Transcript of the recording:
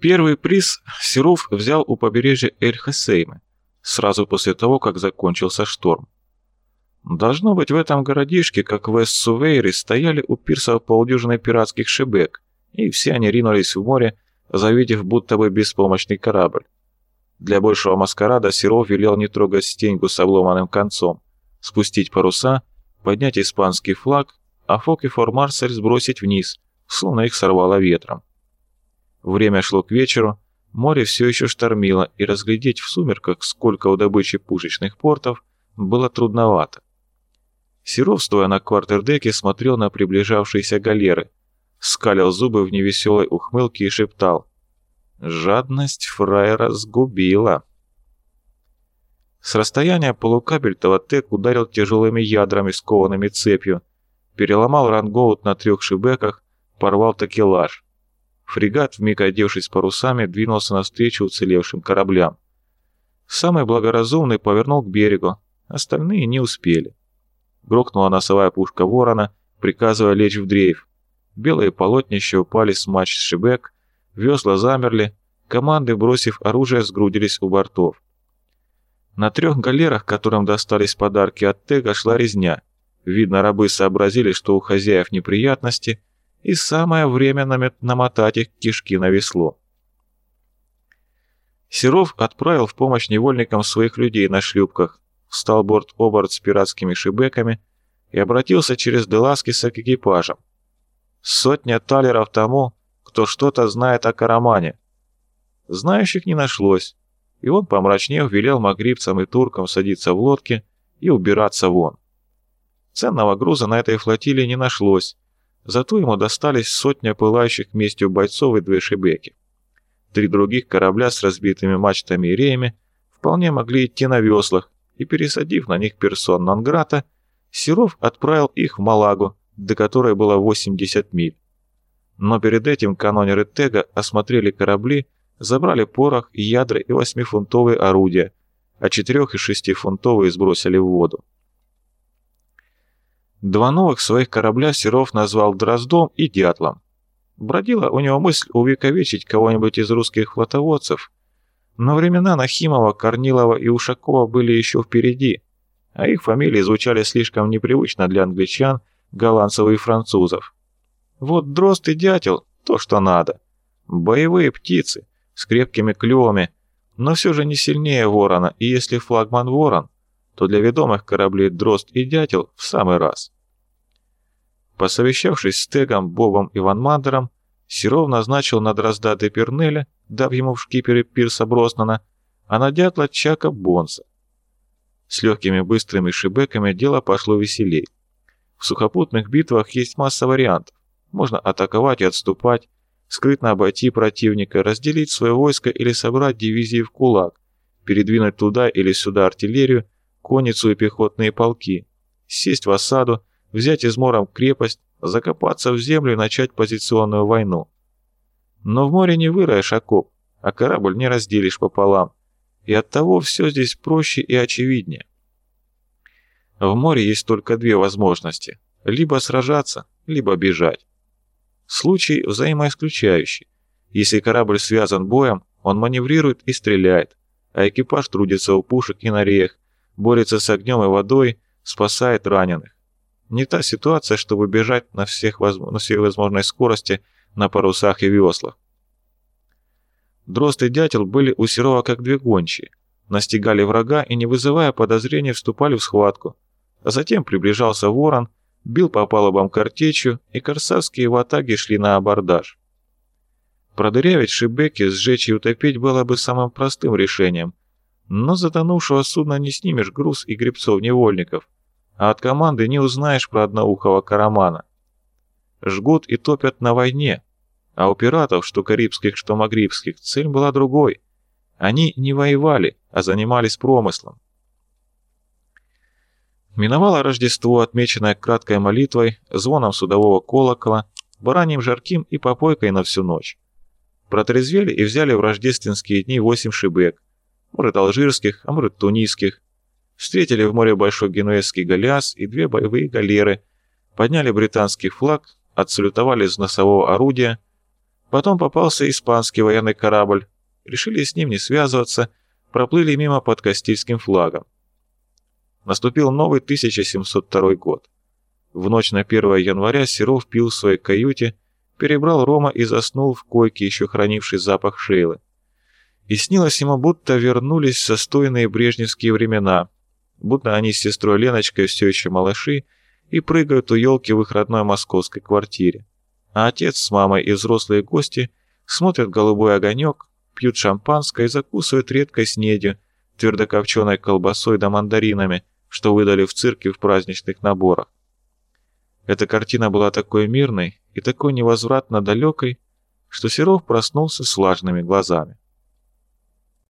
Первый приз Серов взял у побережья Эль-Хасеймы, сразу после того, как закончился шторм. Должно быть, в этом городишке, как в Эссувейре, стояли у пирсов полдюжины пиратских шебек, и все они ринулись в море, завидев будто бы беспомощный корабль. Для большего маскарада Серов велел не трогать стеньгу с обломанным концом, спустить паруса, поднять испанский флаг, а фок и формарсель сбросить вниз, словно их сорвало ветром. Время шло к вечеру, море все еще штормило, и разглядеть в сумерках, сколько у добычи пушечных портов, было трудновато. Серов, стоя на квартердеке, смотрел на приближавшиеся галеры, скалил зубы в невеселой ухмылке и шептал «Жадность фраера сгубила». С расстояния полукабель Таватек ударил тяжелыми ядрами, скованными цепью, переломал рангоут на трех шибеках, порвал такелаж. Фрегат, вмиг одевшись парусами, двинулся навстречу уцелевшим кораблям. Самый благоразумный повернул к берегу, остальные не успели. Грохнула носовая пушка ворона, приказывая лечь в дрейф. Белые полотнища упали с матч шибек, весла замерли, команды, бросив оружие, сгрудились у бортов. На трех галерах, которым достались подарки от Тега, шла резня. Видно, рабы сообразили, что у хозяев неприятности, и самое время намотать их кишки на весло. Серов отправил в помощь невольникам своих людей на шлюпках, встал борт-оборот с пиратскими шибеками и обратился через Деласкиса к экипажам. Сотня талеров тому, кто что-то знает о Карамане. Знающих не нашлось, и он, помрачнев, велел магрибцам и туркам садиться в лодки и убираться вон. Ценного груза на этой флотилии не нашлось, зато ему достались сотня пылающих местью бойцов и две шибеки. Три других корабля с разбитыми мачтами и реями вполне могли идти на веслах, и, пересадив на них персон Нанграта, Серов отправил их в Малагу, до которой было 80 миль. Но перед этим канонеры Тега осмотрели корабли, забрали порох, ядра и восьмифунтовые орудия, а четырех- и шестифунтовые сбросили в воду. Два новых своих корабля Серов назвал Дроздом и Дятлом. Бродила у него мысль увековечить кого-нибудь из русских флотоводцев, но времена Нахимова, Корнилова и Ушакова были еще впереди, а их фамилии звучали слишком непривычно для англичан, голландцев и французов. Вот дрозд и дятел — то, что надо. Боевые птицы, с крепкими клювами, но все же не сильнее ворона, и если флагман ворон, то для ведомых кораблей дрозд и дятел в самый раз. Посовещавшись с Тегом, Бобом и Ван Мандером, Серов назначил на дрозда де дав ему в шкипере Пирса Броснана, а на дятла Чака Бонса. С легкими быстрыми шибеками дело пошло веселей. В сухопутных битвах есть масса вариантов. Можно атаковать и отступать, скрытно обойти противника, разделить свое войско или собрать дивизии в кулак, передвинуть туда или сюда артиллерию, конницу и пехотные полки, сесть в осаду, взять измором крепость, закопаться в землю и начать позиционную войну. Но в море не выроешь окоп, а корабль не разделишь пополам. И оттого все здесь проще и очевиднее. В море есть только две возможности. Либо сражаться, либо бежать. Случай взаимоисключающий. Если корабль связан боем, он маневрирует и стреляет, а экипаж трудится у пушек и на реях, борется с огнем и водой, спасает раненых. Не та ситуация, чтобы бежать на, всех, на всей возможной скорости – на парусах и веслах. Дрозд и дятел были у Серова как две гончие, настигали врага и, не вызывая подозрений, вступали в схватку. А затем приближался ворон, бил по палубам картечью, и корсарские ватаги шли на абордаж. Продырявить шибеки, сжечь и утопить было бы самым простым решением, но затонувшего судна не снимешь груз и гребцов-невольников, а от команды не узнаешь про одноухого карамана. Жгут и топят на войне, а у пиратов, что карибских, что магрибских, цель была другой. Они не воевали, а занимались промыслом. Миновало Рождество, отмеченное краткой молитвой, звоном судового колокола, бараньим жарким и попойкой на всю ночь. Протрезвели и взяли в рождественские дни восемь шибек, может алжирских, а может тунисских. Встретили в море большой генуэзский галеас и две боевые галеры, подняли британский флаг, отсалютовали из носового орудия, Потом попался испанский военный корабль. Решили с ним не связываться, проплыли мимо под Кастильским флагом. Наступил новый 1702 год. В ночь на 1 января Серов пил в своей каюте, перебрал рома и заснул в койке, еще хранивший запах Шейлы. И снилось ему, будто вернулись состойные брежневские времена, будто они с сестрой Леночкой все еще малыши и прыгают у елки в их родной московской квартире. А отец с мамой и взрослые гости смотрят голубой огонек, пьют шампанское и закусывают редкой снедью, твердокопченой колбасой да мандаринами, что выдали в цирке в праздничных наборах. Эта картина была такой мирной и такой невозвратно далекой, что Серов проснулся с влажными глазами.